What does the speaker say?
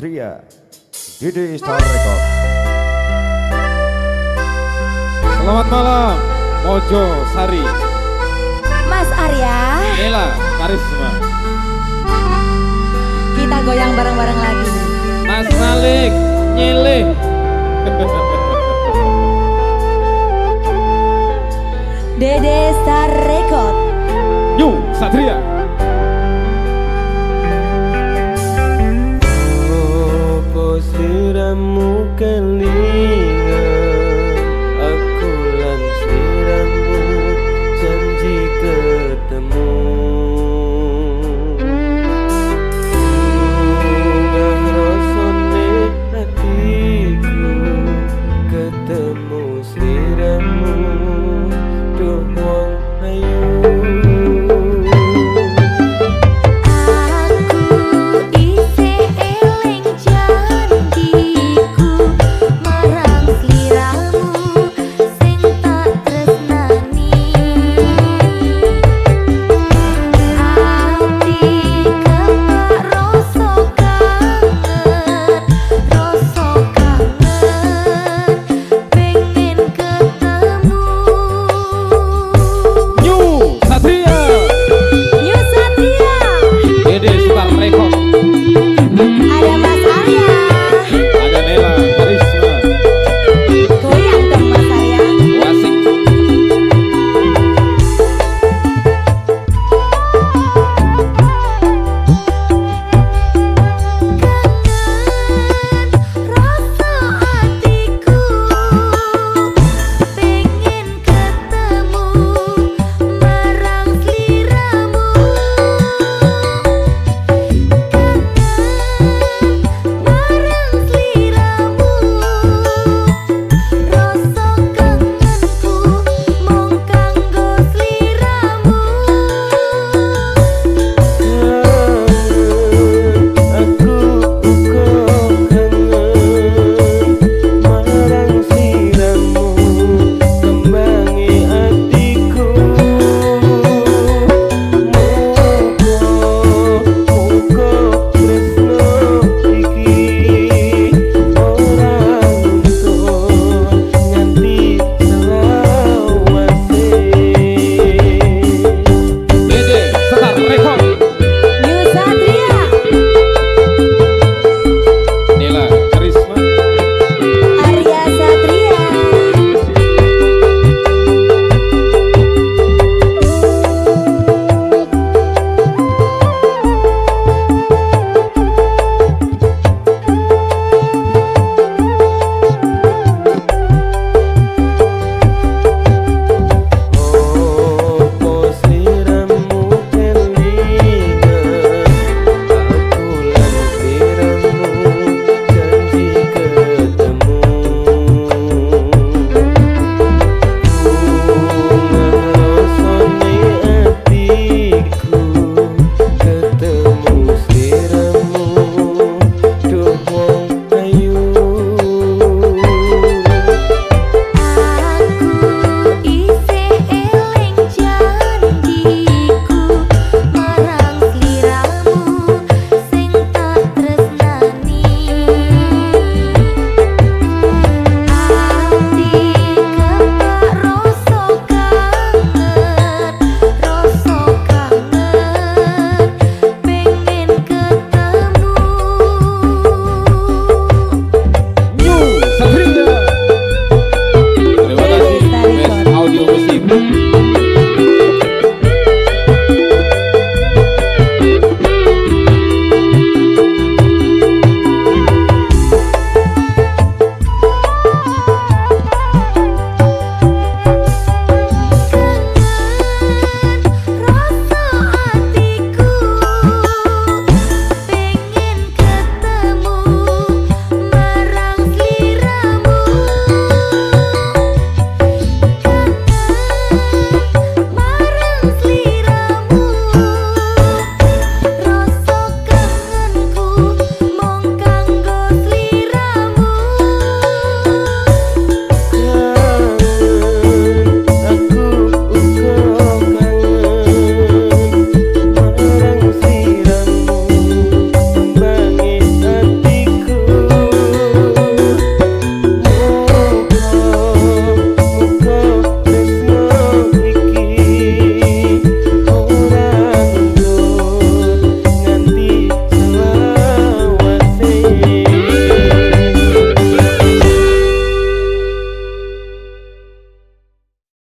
Satria Didi Star Record Selamat malam Mojo Sari. Mas Arya. Nela Karisma. Kita goyang bareng-bareng lagi. Mas Malik Nyele Dede Star Record Yu Satria.